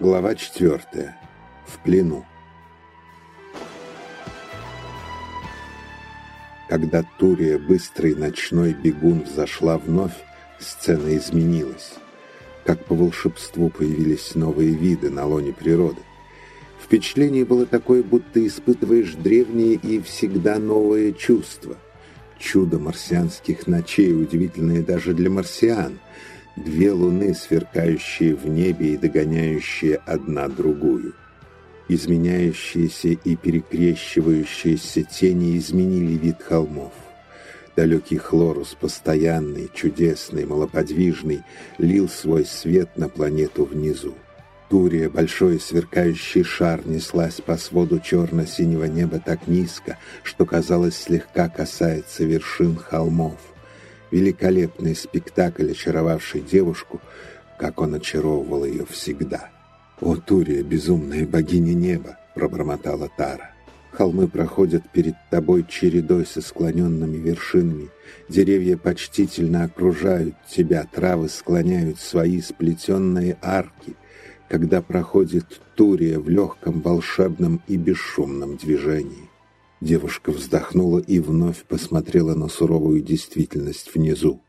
Глава четвертая. В плену. Когда Турия, быстрый ночной бегун, взошла вновь, сцена изменилась. Как по волшебству появились новые виды на лоне природы. Впечатление было такое, будто испытываешь древние и всегда новые чувства. Чудо марсианских ночей, удивительное даже для марсиан. Две луны, сверкающие в небе и догоняющие одна другую. Изменяющиеся и перекрещивающиеся тени изменили вид холмов. Далекий Хлорус, постоянный, чудесный, малоподвижный, лил свой свет на планету внизу. Турия, большой сверкающий шар, неслась по своду черно-синего неба так низко, что, казалось, слегка касается вершин холмов. Великолепный спектакль, очаровавший девушку, как он очаровывал ее всегда. «О, Турия, безумная богиня неба!» — пробормотала Тара. Холмы проходят перед тобой чередой со склоненными вершинами. Деревья почтительно окружают тебя, травы склоняют свои сплетенные арки — когда проходит Турия в легком, волшебном и бесшумном движении. Девушка вздохнула и вновь посмотрела на суровую действительность внизу.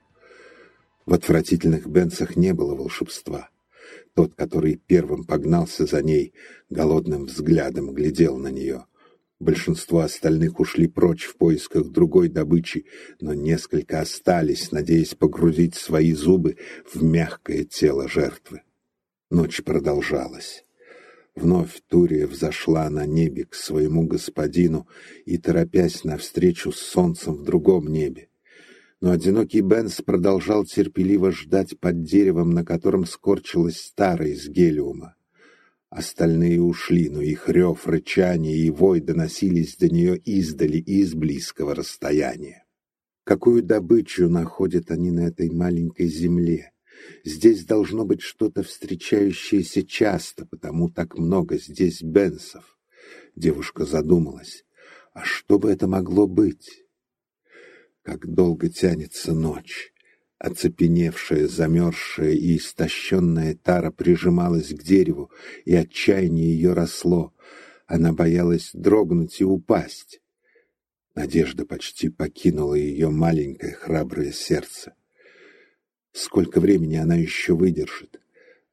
В отвратительных бенцах не было волшебства. Тот, который первым погнался за ней, голодным взглядом глядел на нее. Большинство остальных ушли прочь в поисках другой добычи, но несколько остались, надеясь погрузить свои зубы в мягкое тело жертвы. Ночь продолжалась. Вновь Турия взошла на небе к своему господину и, торопясь навстречу с солнцем в другом небе. Но одинокий Бенс продолжал терпеливо ждать под деревом, на котором скорчилась старая из гелиума. Остальные ушли, но их рев, рычание и вой доносились до нее издали и из близкого расстояния. Какую добычу находят они на этой маленькой земле? Здесь должно быть что-то встречающееся часто, потому так много здесь бенсов. Девушка задумалась. А что бы это могло быть? Как долго тянется ночь. Оцепеневшая, замерзшая и истощенная Тара прижималась к дереву, и отчаяние ее росло. Она боялась дрогнуть и упасть. Надежда почти покинула ее маленькое храброе сердце. Сколько времени она еще выдержит?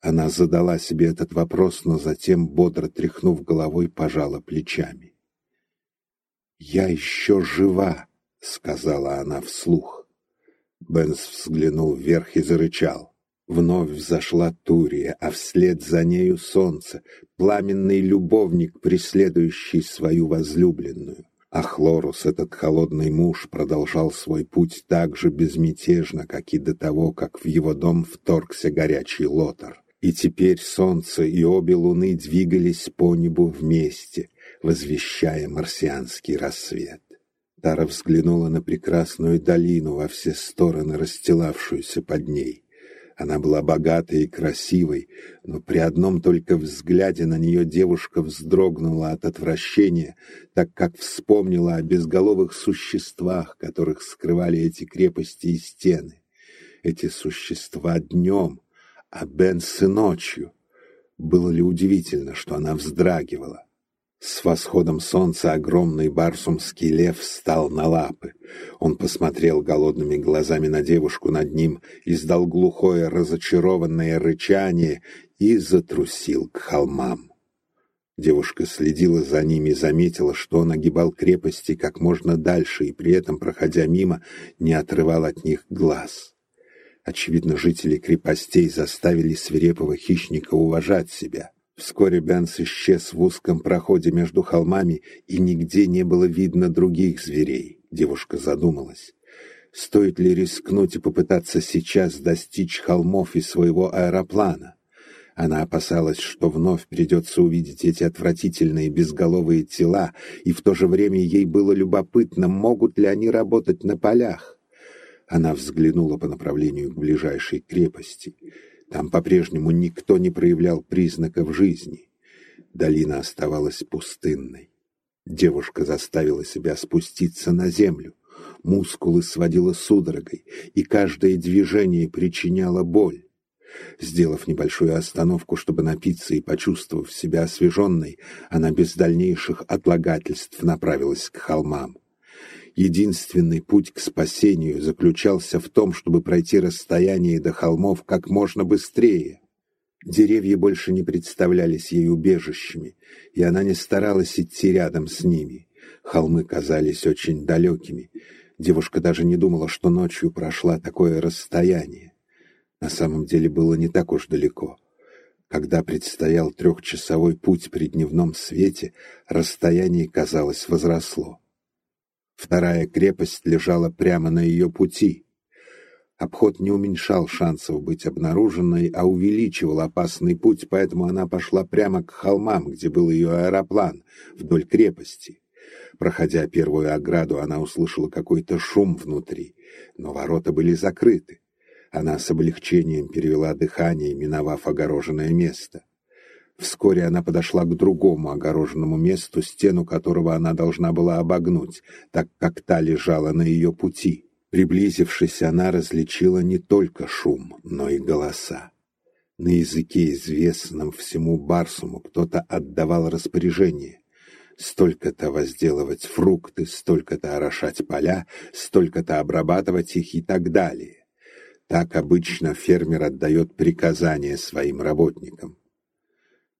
Она задала себе этот вопрос, но затем, бодро тряхнув головой, пожала плечами. «Я еще жива», — сказала она вслух. Бенс взглянул вверх и зарычал. Вновь взошла Турия, а вслед за нею солнце, пламенный любовник, преследующий свою возлюбленную. А Хлорус, этот холодный муж, продолжал свой путь так же безмятежно, как и до того, как в его дом вторгся горячий лотар. И теперь солнце и обе луны двигались по небу вместе, возвещая марсианский рассвет. Тара взглянула на прекрасную долину во все стороны, расстилавшуюся под ней. Она была богатой и красивой, но при одном только взгляде на нее девушка вздрогнула от отвращения, так как вспомнила о безголовых существах, которых скрывали эти крепости и стены. Эти существа днем, а Бенсы ночью. Было ли удивительно, что она вздрагивала? С восходом солнца огромный барсумский лев встал на лапы. Он посмотрел голодными глазами на девушку над ним, издал глухое разочарованное рычание и затрусил к холмам. Девушка следила за ними и заметила, что он огибал крепости как можно дальше и при этом, проходя мимо, не отрывал от них глаз. Очевидно, жители крепостей заставили свирепого хищника уважать себя. Вскоре Бенс исчез в узком проходе между холмами, и нигде не было видно других зверей. Девушка задумалась. Стоит ли рискнуть и попытаться сейчас достичь холмов и своего аэроплана? Она опасалась, что вновь придется увидеть эти отвратительные безголовые тела, и в то же время ей было любопытно, могут ли они работать на полях. Она взглянула по направлению к ближайшей крепости — там по-прежнему никто не проявлял признаков жизни. Долина оставалась пустынной. Девушка заставила себя спуститься на землю. Мускулы сводила судорогой, и каждое движение причиняло боль. Сделав небольшую остановку, чтобы напиться и почувствовав себя освеженной, она без дальнейших отлагательств направилась к холмам. Единственный путь к спасению заключался в том, чтобы пройти расстояние до холмов как можно быстрее. Деревья больше не представлялись ей убежищами, и она не старалась идти рядом с ними. Холмы казались очень далекими. Девушка даже не думала, что ночью прошла такое расстояние. На самом деле было не так уж далеко. Когда предстоял трехчасовой путь при дневном свете, расстояние, казалось, возросло. Вторая крепость лежала прямо на ее пути. Обход не уменьшал шансов быть обнаруженной, а увеличивал опасный путь, поэтому она пошла прямо к холмам, где был ее аэроплан, вдоль крепости. Проходя первую ограду, она услышала какой-то шум внутри, но ворота были закрыты. Она с облегчением перевела дыхание, миновав огороженное место. Вскоре она подошла к другому огороженному месту, стену которого она должна была обогнуть, так как та лежала на ее пути. Приблизившись, она различила не только шум, но и голоса. На языке, известном всему Барсуму, кто-то отдавал распоряжение. Столько-то возделывать фрукты, столько-то орошать поля, столько-то обрабатывать их и так далее. Так обычно фермер отдает приказания своим работникам.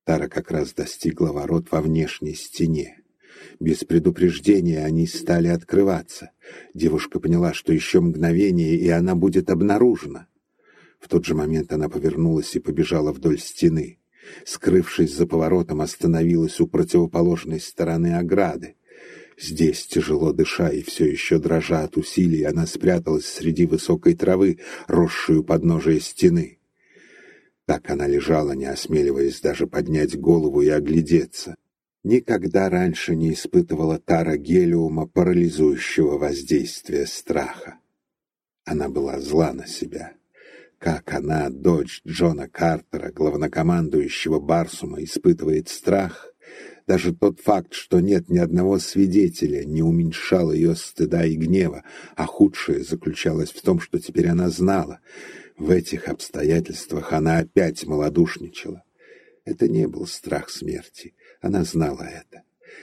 Тара как раз достигла ворот во внешней стене. Без предупреждения они стали открываться. Девушка поняла, что еще мгновение, и она будет обнаружена. В тот же момент она повернулась и побежала вдоль стены. Скрывшись за поворотом, остановилась у противоположной стороны ограды. Здесь, тяжело дыша и все еще дрожа от усилий, она спряталась среди высокой травы, росшую подножие стены. Так она лежала, не осмеливаясь даже поднять голову и оглядеться. Никогда раньше не испытывала Тара Гелиума парализующего воздействия страха. Она была зла на себя. Как она, дочь Джона Картера, главнокомандующего Барсума, испытывает страх, даже тот факт, что нет ни одного свидетеля, не уменьшал ее стыда и гнева, а худшее заключалось в том, что теперь она знала — в этих обстоятельствах она опять малодушничала. Это не был страх смерти, она знала это.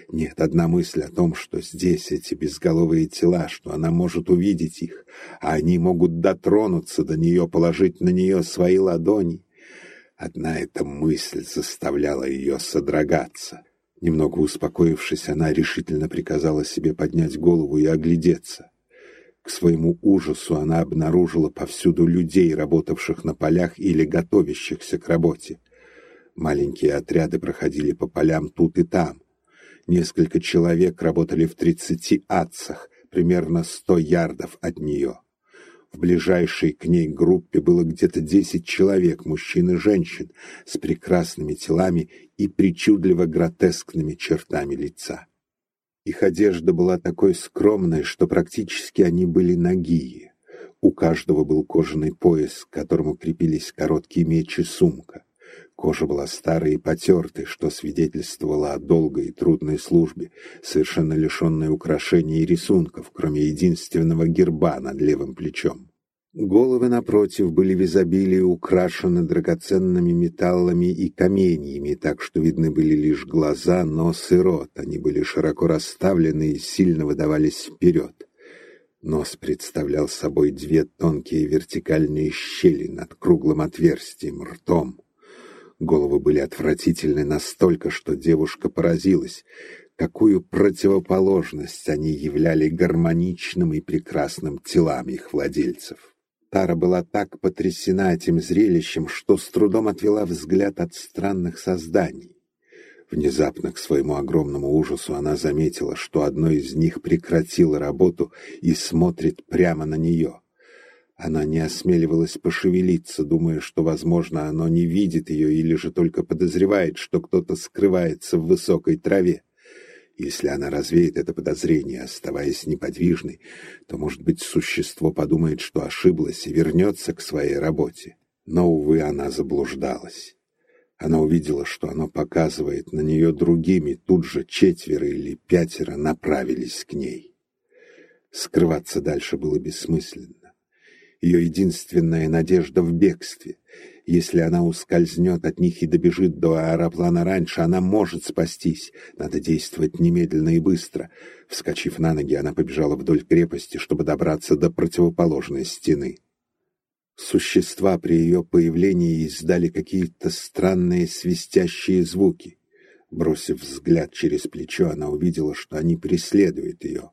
Нет, одна мысль о том, что здесь эти безголовые тела, что она может увидеть их, а они могут дотронуться до нее, положить на нее свои ладони. Одна эта мысль заставляла ее содрогаться. Немного успокоившись, она решительно приказала себе поднять голову и оглядеться. К своему ужасу она обнаружила повсюду людей, работавших на полях или готовящихся к работе. Маленькие отряды проходили по полям тут и там. Несколько человек работали в тридцати адцах, примерно сто ярдов от нее. В ближайшей к ней группе было где-то десять человек, мужчин и женщин, с прекрасными телами и причудливо гротескными чертами лица. Их одежда была такой скромной, что практически они были нагие. У каждого был кожаный пояс, к которому крепились короткие меч и сумка. Кожа была старой и потертой, что свидетельствовало о долгой и трудной службе, совершенно лишенной украшений и рисунков, кроме единственного герба над левым плечом. Головы, напротив, были в изобилии украшены драгоценными металлами и каменьями, так что видны были лишь глаза, нос и рот. Они были широко расставлены и сильно выдавались вперед. Нос представлял собой две тонкие вертикальные щели над круглым отверстием, ртом. Головы были отвратительны настолько, что девушка поразилась, какую противоположность они являли гармоничным и прекрасным телам их владельцев. Тара была так потрясена этим зрелищем, что с трудом отвела взгляд от странных созданий. Внезапно, к своему огромному ужасу, она заметила, что одно из них прекратило работу и смотрит прямо на нее. Она не осмеливалась пошевелиться, думая, что, возможно, оно не видит ее или же только подозревает, что кто-то скрывается в высокой траве. Если она развеет это подозрение, оставаясь неподвижной, то, может быть, существо подумает, что ошиблась и вернется к своей работе. Но, увы, она заблуждалась. Она увидела, что оно показывает на нее другими, тут же четверо или пятеро направились к ней. Скрываться дальше было бессмысленно. Ее единственная надежда в бегстве. Если она ускользнет от них и добежит до аэроплана раньше, она может спастись. Надо действовать немедленно и быстро. Вскочив на ноги, она побежала вдоль крепости, чтобы добраться до противоположной стены. Существа при ее появлении издали какие-то странные свистящие звуки. Бросив взгляд через плечо, она увидела, что они преследуют ее.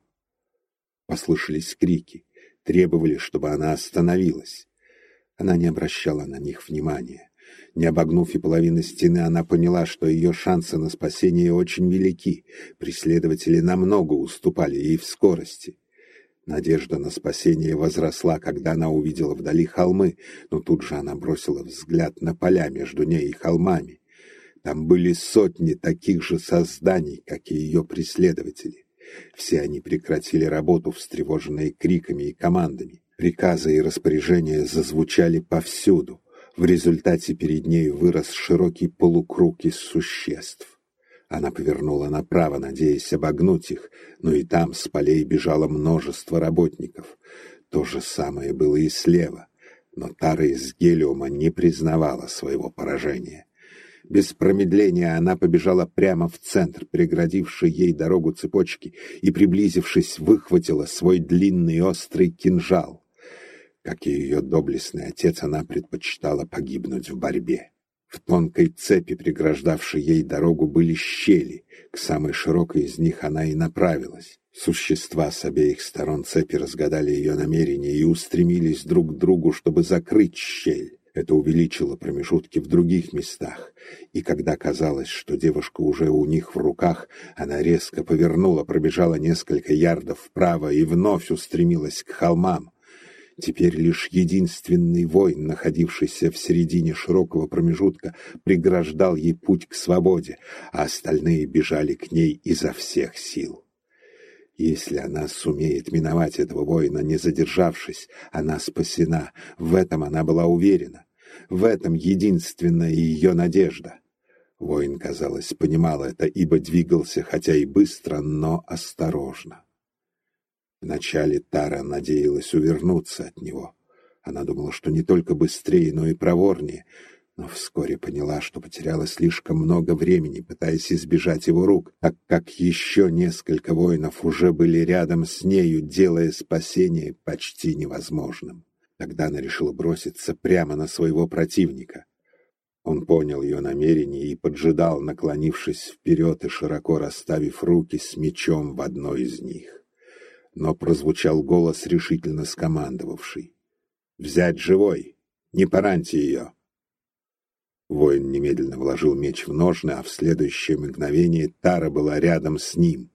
Послышались крики, требовали, чтобы она остановилась. Она не обращала на них внимания. Не обогнув и половины стены, она поняла, что ее шансы на спасение очень велики. Преследователи намного уступали ей в скорости. Надежда на спасение возросла, когда она увидела вдали холмы, но тут же она бросила взгляд на поля между ней и холмами. Там были сотни таких же созданий, как и ее преследователи. Все они прекратили работу, встревоженные криками и командами. Приказы и распоряжения зазвучали повсюду. В результате перед ней вырос широкий полукруг из существ. Она повернула направо, надеясь обогнуть их, но и там с полей бежало множество работников. То же самое было и слева, но Тара из Гелиума не признавала своего поражения. Без промедления она побежала прямо в центр, преградившей ей дорогу цепочки, и, приблизившись, выхватила свой длинный острый кинжал. Как и ее доблестный отец, она предпочитала погибнуть в борьбе. В тонкой цепи, преграждавшей ей дорогу, были щели. К самой широкой из них она и направилась. Существа с обеих сторон цепи разгадали ее намерения и устремились друг к другу, чтобы закрыть щель. Это увеличило промежутки в других местах, и когда казалось, что девушка уже у них в руках, она резко повернула, пробежала несколько ярдов вправо и вновь устремилась к холмам. Теперь лишь единственный воин, находившийся в середине широкого промежутка, преграждал ей путь к свободе, а остальные бежали к ней изо всех сил. Если она сумеет миновать этого воина, не задержавшись, она спасена. В этом она была уверена. В этом единственная ее надежда. Воин, казалось, понимал это, ибо двигался, хотя и быстро, но осторожно. Вначале Тара надеялась увернуться от него. Она думала, что не только быстрее, но и проворнее, но вскоре поняла, что потеряла слишком много времени, пытаясь избежать его рук, так как еще несколько воинов уже были рядом с нею, делая спасение почти невозможным. Тогда она решила броситься прямо на своего противника. Он понял ее намерение и поджидал, наклонившись вперед и широко расставив руки с мечом в одной из них но прозвучал голос, решительно скомандовавший. «Взять живой! Не пораньте ее!» Воин немедленно вложил меч в ножны, а в следующее мгновение Тара была рядом с ним.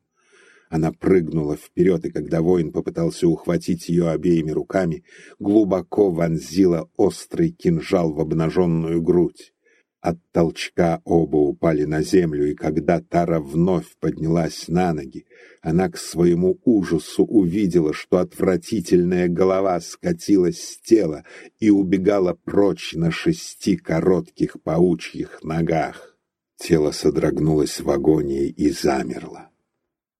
Она прыгнула вперед, и когда воин попытался ухватить ее обеими руками, глубоко вонзила острый кинжал в обнаженную грудь. От толчка оба упали на землю, и когда Тара вновь поднялась на ноги, она к своему ужасу увидела, что отвратительная голова скатилась с тела и убегала прочь на шести коротких паучьих ногах. Тело содрогнулось в агонии и замерло.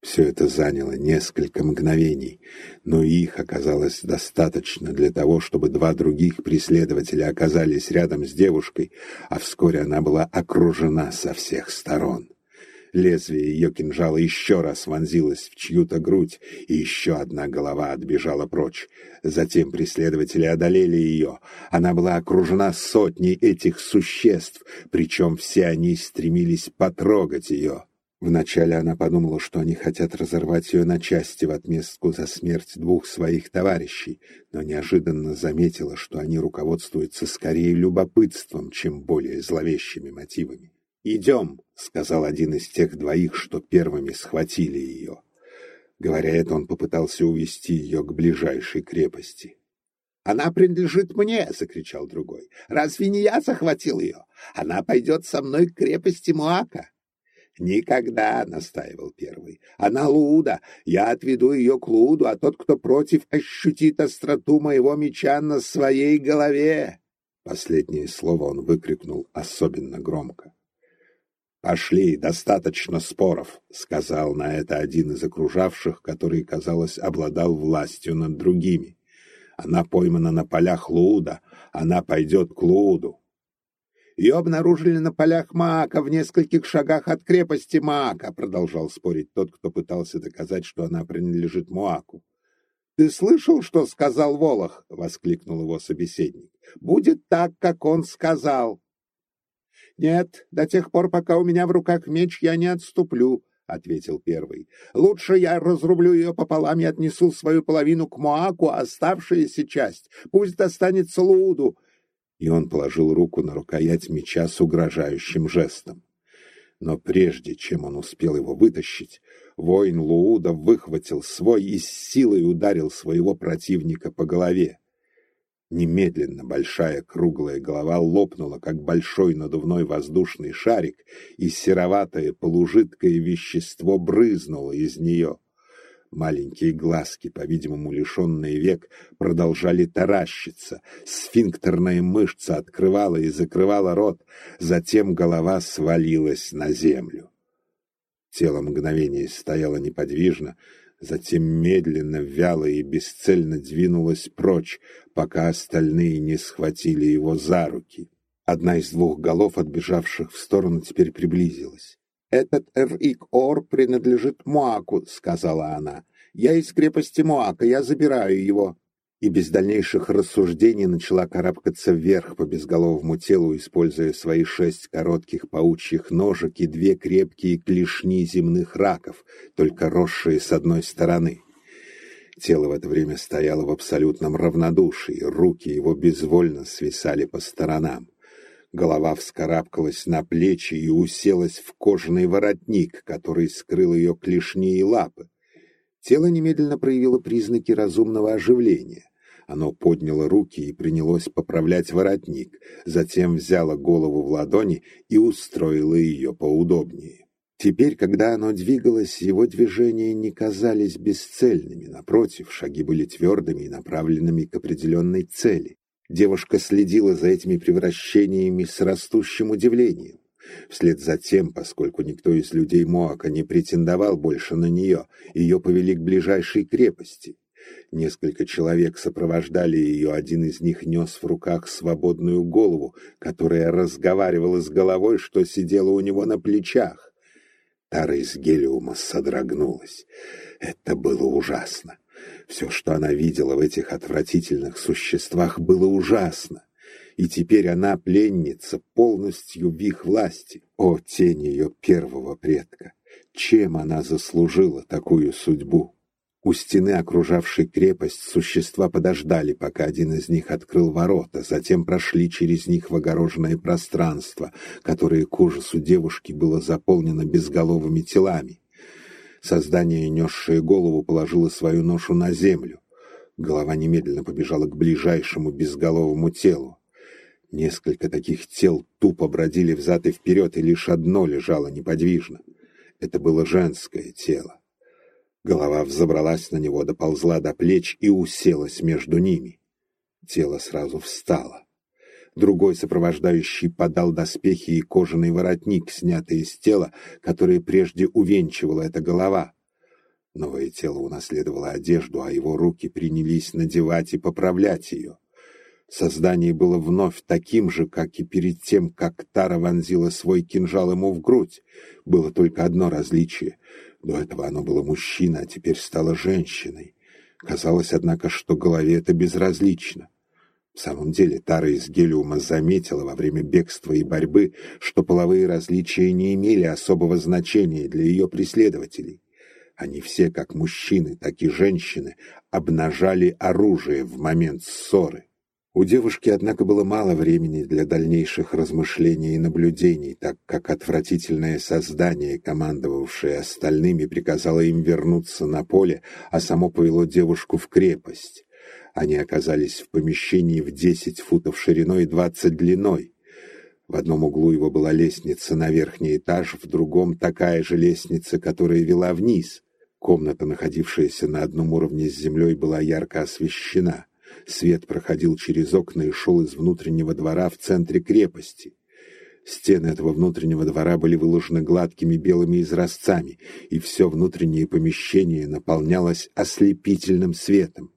Все это заняло несколько мгновений, но их оказалось достаточно для того, чтобы два других преследователя оказались рядом с девушкой, а вскоре она была окружена со всех сторон. Лезвие ее кинжала еще раз вонзилось в чью-то грудь, и еще одна голова отбежала прочь. Затем преследователи одолели ее. Она была окружена сотней этих существ, причем все они стремились потрогать ее. Вначале она подумала, что они хотят разорвать ее на части в отместку за смерть двух своих товарищей, но неожиданно заметила, что они руководствуются скорее любопытством, чем более зловещими мотивами. «Идем», — сказал один из тех двоих, что первыми схватили ее. Говоря это, он попытался увести ее к ближайшей крепости. «Она принадлежит мне!» — закричал другой. «Разве не я захватил ее? Она пойдет со мной к крепости Муака!» «Никогда!» — настаивал первый. «Она Луда! Я отведу ее к Луду, а тот, кто против, ощутит остроту моего меча на своей голове!» Последнее слово он выкрикнул особенно громко. «Пошли, достаточно споров», — сказал на это один из окружавших, который, казалось, обладал властью над другими. «Она поймана на полях Луда, она пойдет к Луду». Ее обнаружили на полях Маака в нескольких шагах от крепости Маака, продолжал спорить тот, кто пытался доказать, что она принадлежит Муаку. «Ты слышал, что сказал Волох?» — воскликнул его собеседник. «Будет так, как он сказал». «Нет, до тех пор, пока у меня в руках меч, я не отступлю», — ответил первый. «Лучше я разрублю ее пополам и отнесу свою половину к Моаку, оставшаяся часть пусть достанется Лууду и он положил руку на рукоять меча с угрожающим жестом. Но прежде чем он успел его вытащить, воин Лууда выхватил свой и с силой ударил своего противника по голове. Немедленно большая круглая голова лопнула, как большой надувной воздушный шарик, и сероватое полужидкое вещество брызнуло из нее. Маленькие глазки, по-видимому, лишенные век, продолжали таращиться. Сфинктерная мышца открывала и закрывала рот, затем голова свалилась на землю. Тело мгновение стояло неподвижно, затем медленно, вяло и бесцельно двинулось прочь, пока остальные не схватили его за руки. Одна из двух голов, отбежавших в сторону, теперь приблизилась. «Этот Эр-Ик-Ор принадлежит Муаку», — сказала она. «Я из крепости Муака, я забираю его». И без дальнейших рассуждений начала карабкаться вверх по безголовому телу, используя свои шесть коротких паучьих ножек и две крепкие клешни земных раков, только росшие с одной стороны. Тело в это время стояло в абсолютном равнодушии, руки его безвольно свисали по сторонам. Голова вскарабкалась на плечи и уселась в кожаный воротник, который скрыл ее клешни и лапы. Тело немедленно проявило признаки разумного оживления. Оно подняло руки и принялось поправлять воротник, затем взяло голову в ладони и устроило ее поудобнее. Теперь, когда оно двигалось, его движения не казались бесцельными, напротив, шаги были твердыми и направленными к определенной цели. Девушка следила за этими превращениями с растущим удивлением. Вслед за тем, поскольку никто из людей Моака не претендовал больше на нее, ее повели к ближайшей крепости. Несколько человек сопровождали ее, один из них нес в руках свободную голову, которая разговаривала с головой, что сидела у него на плечах. Тара из гелиума содрогнулась. Это было ужасно. Все, что она видела в этих отвратительных существах, было ужасно. И теперь она пленница, полностью в их власти. О, тень ее первого предка! Чем она заслужила такую судьбу? У стены, окружавшей крепость, существа подождали, пока один из них открыл ворота, затем прошли через них в огороженное пространство, которое к ужасу девушки было заполнено безголовыми телами. Создание, несшее голову, положило свою ношу на землю. Голова немедленно побежала к ближайшему безголовому телу. Несколько таких тел тупо бродили взад и вперед, и лишь одно лежало неподвижно. Это было женское тело. Голова взобралась на него, доползла до плеч и уселась между ними. Тело сразу встало. Другой сопровождающий подал доспехи и кожаный воротник, снятый из тела, которое прежде увенчивала эта голова. Новое тело унаследовало одежду, а его руки принялись надевать и поправлять ее. Создание было вновь таким же, как и перед тем, как Тара вонзила свой кинжал ему в грудь. Было только одно различие. До этого оно было мужчиной, а теперь стало женщиной. Казалось, однако, что голове это безразлично. В самом деле Тара из Гелиума заметила во время бегства и борьбы, что половые различия не имели особого значения для ее преследователей. Они все, как мужчины, так и женщины, обнажали оружие в момент ссоры. У девушки, однако, было мало времени для дальнейших размышлений и наблюдений, так как отвратительное создание, командовавшее остальными, приказало им вернуться на поле, а само повело девушку в крепость. Они оказались в помещении в десять футов шириной и двадцать длиной. В одном углу его была лестница на верхний этаж, в другом такая же лестница, которая вела вниз. Комната, находившаяся на одном уровне с землей, была ярко освещена. Свет проходил через окна и шел из внутреннего двора в центре крепости. Стены этого внутреннего двора были выложены гладкими белыми изразцами, и все внутреннее помещение наполнялось ослепительным светом.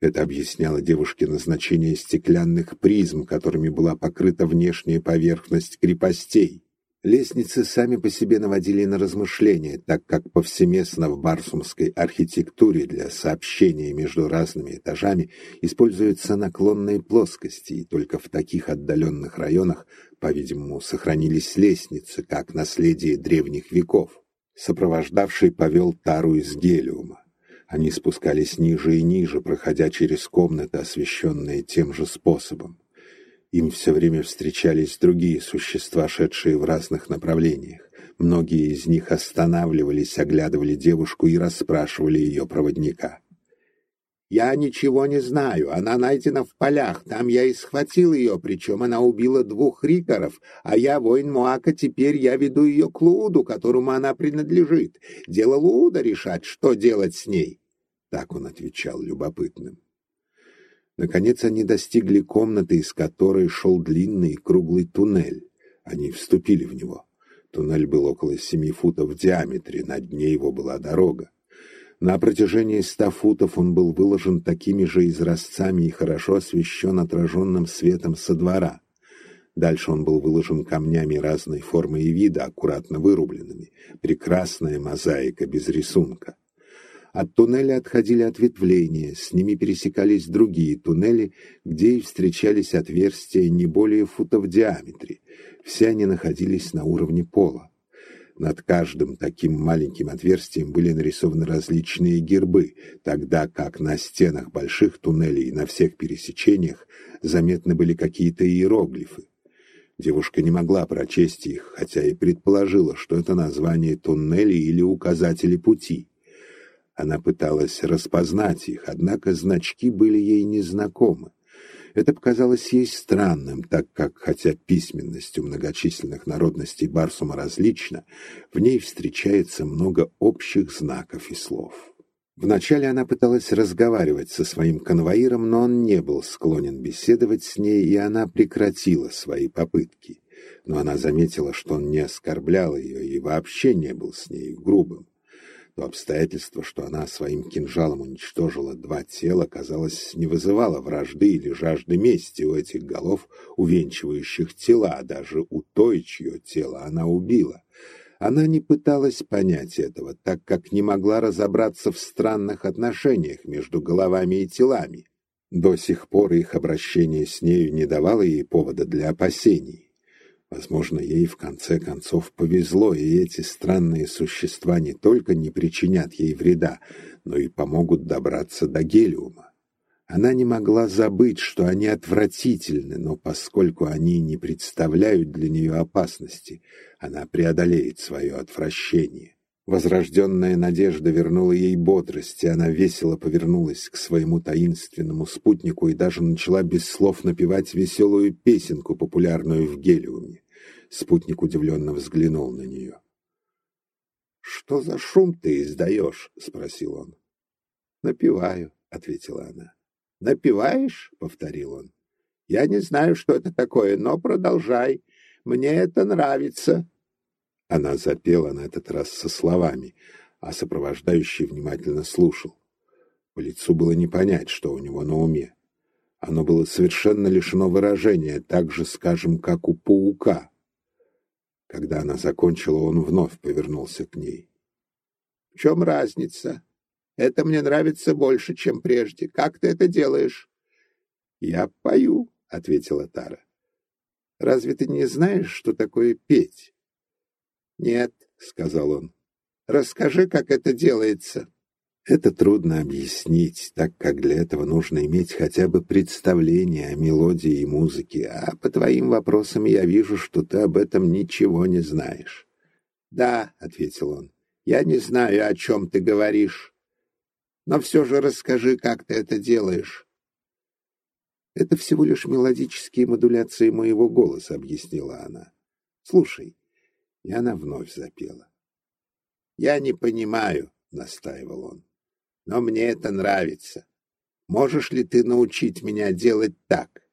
Это объясняло девушке назначение стеклянных призм, которыми была покрыта внешняя поверхность крепостей. Лестницы сами по себе наводили на размышления, так как повсеместно в барсумской архитектуре для сообщения между разными этажами используются наклонные плоскости, и только в таких отдаленных районах, по-видимому, сохранились лестницы, как наследие древних веков. Сопровождавший повел тару из гелиума. Они спускались ниже и ниже, проходя через комнаты, освещенные тем же способом. Им все время встречались другие существа, шедшие в разных направлениях. Многие из них останавливались, оглядывали девушку и расспрашивали ее проводника. «Я ничего не знаю. Она найдена в полях. Там я и схватил ее, причем она убила двух рикоров, а я, воин Муака, теперь я веду ее к Лууду, которому она принадлежит. Дело Лууда решать, что делать с ней». Так он отвечал любопытным. Наконец они достигли комнаты, из которой шел длинный круглый туннель. Они вступили в него. Туннель был около семи футов в диаметре, на дне его была дорога. На протяжении ста футов он был выложен такими же изразцами и хорошо освещен отраженным светом со двора. Дальше он был выложен камнями разной формы и вида, аккуратно вырубленными. Прекрасная мозаика без рисунка. От туннеля отходили ответвления, с ними пересекались другие туннели, где и встречались отверстия не более фута в диаметре. Все они находились на уровне пола. Над каждым таким маленьким отверстием были нарисованы различные гербы, тогда как на стенах больших туннелей и на всех пересечениях заметны были какие-то иероглифы. Девушка не могла прочесть их, хотя и предположила, что это название туннелей или указатели пути. Она пыталась распознать их, однако значки были ей незнакомы. Это показалось ей странным, так как, хотя письменность у многочисленных народностей Барсума различна, в ней встречается много общих знаков и слов. Вначале она пыталась разговаривать со своим конвоиром, но он не был склонен беседовать с ней, и она прекратила свои попытки. Но она заметила, что он не оскорблял ее и вообще не был с ней грубым. То обстоятельство, что она своим кинжалом уничтожила два тела, казалось, не вызывало вражды или жажды мести у этих голов, увенчивающих тела, даже у той, чье тело она убила. Она не пыталась понять этого, так как не могла разобраться в странных отношениях между головами и телами. До сих пор их обращение с нею не давало ей повода для опасений. Возможно, ей в конце концов повезло, и эти странные существа не только не причинят ей вреда, но и помогут добраться до гелиума. Она не могла забыть, что они отвратительны, но поскольку они не представляют для нее опасности, она преодолеет свое отвращение. Возрожденная надежда вернула ей бодрость, и она весело повернулась к своему таинственному спутнику и даже начала без слов напевать веселую песенку, популярную в Гелиуме. Спутник удивленно взглянул на нее. — Что за шум ты издаешь? — спросил он. — Напеваю, — ответила она. — Напеваешь? — повторил он. — Я не знаю, что это такое, но продолжай. Мне это нравится. Она запела на этот раз со словами, а сопровождающий внимательно слушал. По лицу было не понять, что у него на уме. Оно было совершенно лишено выражения, так же, скажем, как у паука. Когда она закончила, он вновь повернулся к ней. — В чем разница? Это мне нравится больше, чем прежде. Как ты это делаешь? — Я пою, — ответила Тара. — Разве ты не знаешь, что такое петь? «Нет», — сказал он. «Расскажи, как это делается». Это трудно объяснить, так как для этого нужно иметь хотя бы представление о мелодии и музыке, а по твоим вопросам я вижу, что ты об этом ничего не знаешь. «Да», — ответил он, — «я не знаю, о чем ты говоришь. Но все же расскажи, как ты это делаешь». «Это всего лишь мелодические модуляции моего голоса», — объяснила она. «Слушай, и она вновь запела. «Я не понимаю», — настаивал он, — «но мне это нравится. Можешь ли ты научить меня делать так?»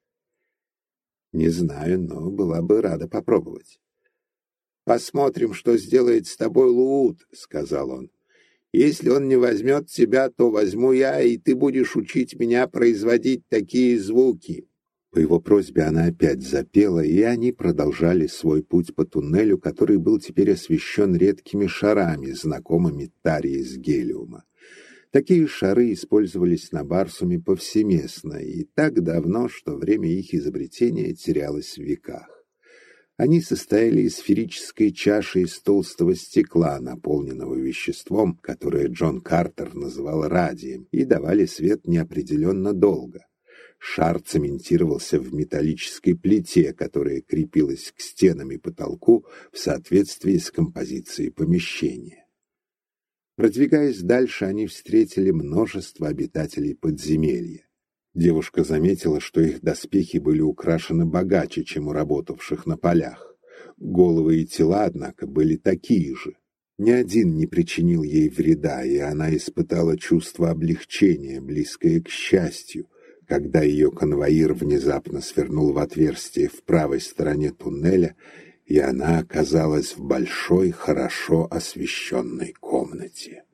«Не знаю, но была бы рада попробовать». «Посмотрим, что сделает с тобой Лууд», — сказал он. Если он не возьмет тебя, то возьму я, и ты будешь учить меня производить такие звуки». По его просьбе она опять запела, и они продолжали свой путь по туннелю, который был теперь освещен редкими шарами, знакомыми Таре из гелиума. Такие шары использовались на Барсуме повсеместно и так давно, что время их изобретения терялось в веках. Они состояли из сферической чаши из толстого стекла, наполненного веществом, которое Джон Картер называл радием, и давали свет неопределенно долго. Шар цементировался в металлической плите, которая крепилась к стенам и потолку в соответствии с композицией помещения. Продвигаясь дальше, они встретили множество обитателей подземелья. Девушка заметила, что их доспехи были украшены богаче, чем у работавших на полях. Головы и тела, однако, были такие же. Ни один не причинил ей вреда, и она испытала чувство облегчения, близкое к счастью, когда ее конвоир внезапно свернул в отверстие в правой стороне туннеля, и она оказалась в большой, хорошо освещенной комнате.